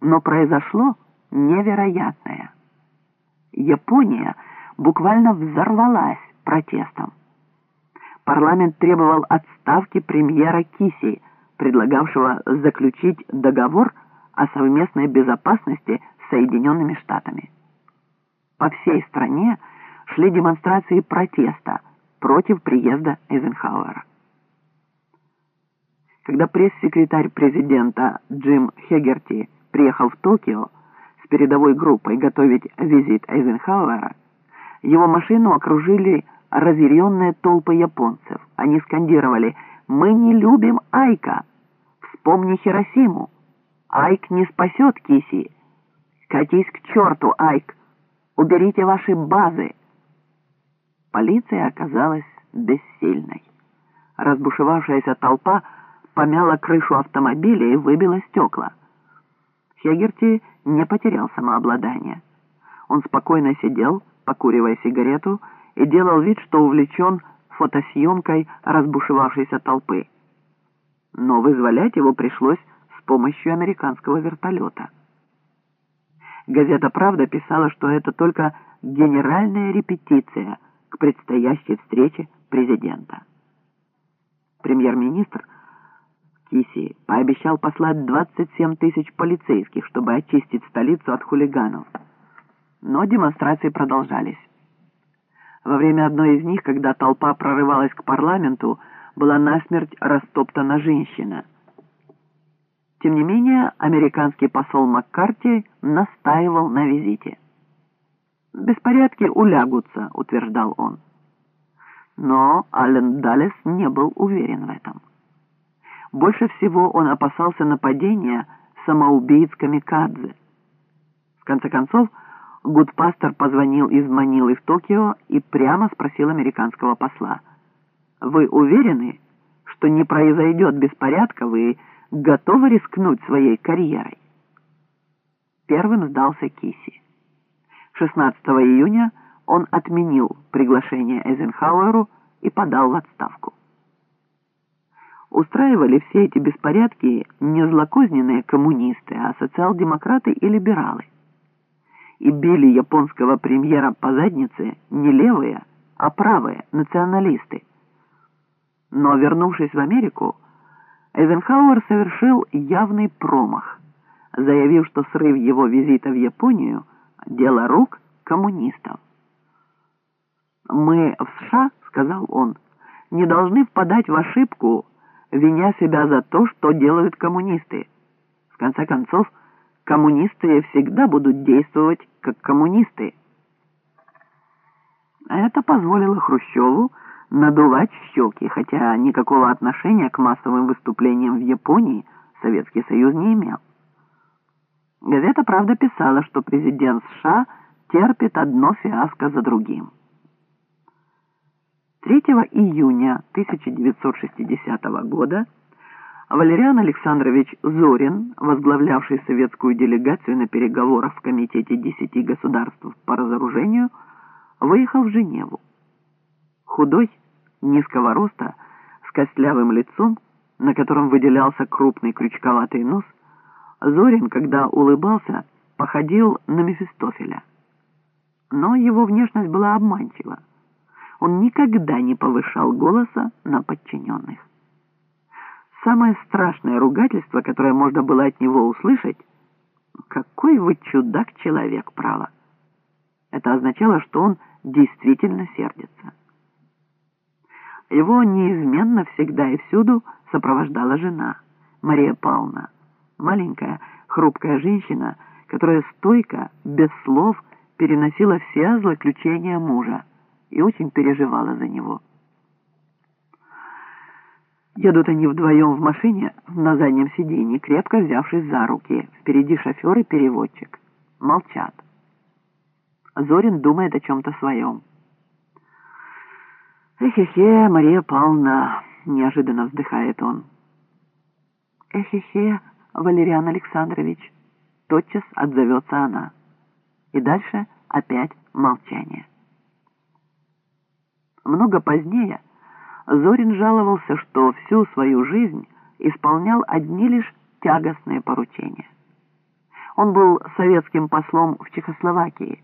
Но произошло невероятное. Япония буквально взорвалась протестом. Парламент требовал отставки премьера Киси, предлагавшего заключить договор о совместной безопасности с Соединенными Штатами. По всей стране шли демонстрации протеста против приезда Эйзенхауэра. Когда пресс-секретарь президента Джим Хегерти приехал в Токио с передовой группой готовить визит Эйзенхауэра, его машину окружили разъяренные толпы японцев. Они скандировали «Мы не любим Айка! Вспомни Хиросиму! Айк не спасет Киси! Катись к черту, Айк! Уберите ваши базы!» Полиция оказалась бессильной. Разбушевавшаяся толпа помяла крышу автомобиля и выбила стекла. Хегерти не потерял самообладание. Он спокойно сидел, покуривая сигарету, и делал вид, что увлечен фотосъемкой разбушевавшейся толпы. Но вызволять его пришлось с помощью американского вертолета. Газета «Правда» писала, что это только генеральная репетиция к предстоящей встрече президента. Премьер-министр Киси пообещал послать 27 тысяч полицейских, чтобы очистить столицу от хулиганов. Но демонстрации продолжались. Во время одной из них, когда толпа прорывалась к парламенту, была насмерть растоптана женщина. Тем не менее, американский посол Маккарти настаивал на визите. «Беспорядки улягутся», — утверждал он. Но Аллен Даллес не был уверен в этом. Больше всего он опасался нападения самоубийц Камикадзе. В конце концов, Гудпастер позвонил из Манилы в Токио и прямо спросил американского посла. «Вы уверены, что не произойдет беспорядка, вы готовы рискнуть своей карьерой?» Первым сдался Киси. 16 июня он отменил приглашение Эйзенхауэру и подал в отставку. Устраивали все эти беспорядки не злокозненные коммунисты, а социал-демократы и либералы и били японского премьера по заднице не левые, а правые националисты. Но, вернувшись в Америку, Эйзенхауэр совершил явный промах, заявив, что срыв его визита в Японию – дело рук коммунистов. «Мы в США, — сказал он, — не должны впадать в ошибку, виня себя за то, что делают коммунисты. В конце концов, коммунисты всегда будут действовать как коммунисты. Это позволило Хрущеву надувать щеки, хотя никакого отношения к массовым выступлениям в Японии Советский Союз не имел. Газета «Правда» писала, что президент США терпит одно фиаско за другим. 3 июня 1960 года Валериан Александрович Зорин, возглавлявший советскую делегацию на переговорах в Комитете десяти государств по разоружению, выехал в Женеву. Худой, низкого роста, с костлявым лицом, на котором выделялся крупный крючковатый нос, Зорин, когда улыбался, походил на Мефистофеля. Но его внешность была обманчива. Он никогда не повышал голоса на подчиненных. Самое страшное ругательство, которое можно было от него услышать, «Какой вы чудак-человек, право!» Это означало, что он действительно сердится. Его неизменно всегда и всюду сопровождала жена, Мария Павловна, маленькая, хрупкая женщина, которая стойко, без слов, переносила все злоключения мужа и очень переживала за него. Едут они вдвоем в машине на заднем сиденье, крепко взявшись за руки. Впереди шофер и переводчик. Молчат. Зорин думает о чем-то своем. «Эхе-хе, Мария Павловна!» — неожиданно вздыхает он. «Эхе-хе, Валериан Александрович!» — тотчас отзовется она. И дальше опять молчание. Много позднее Зорин жаловался, что всю свою жизнь исполнял одни лишь тягостные поручения. Он был советским послом в Чехословакии.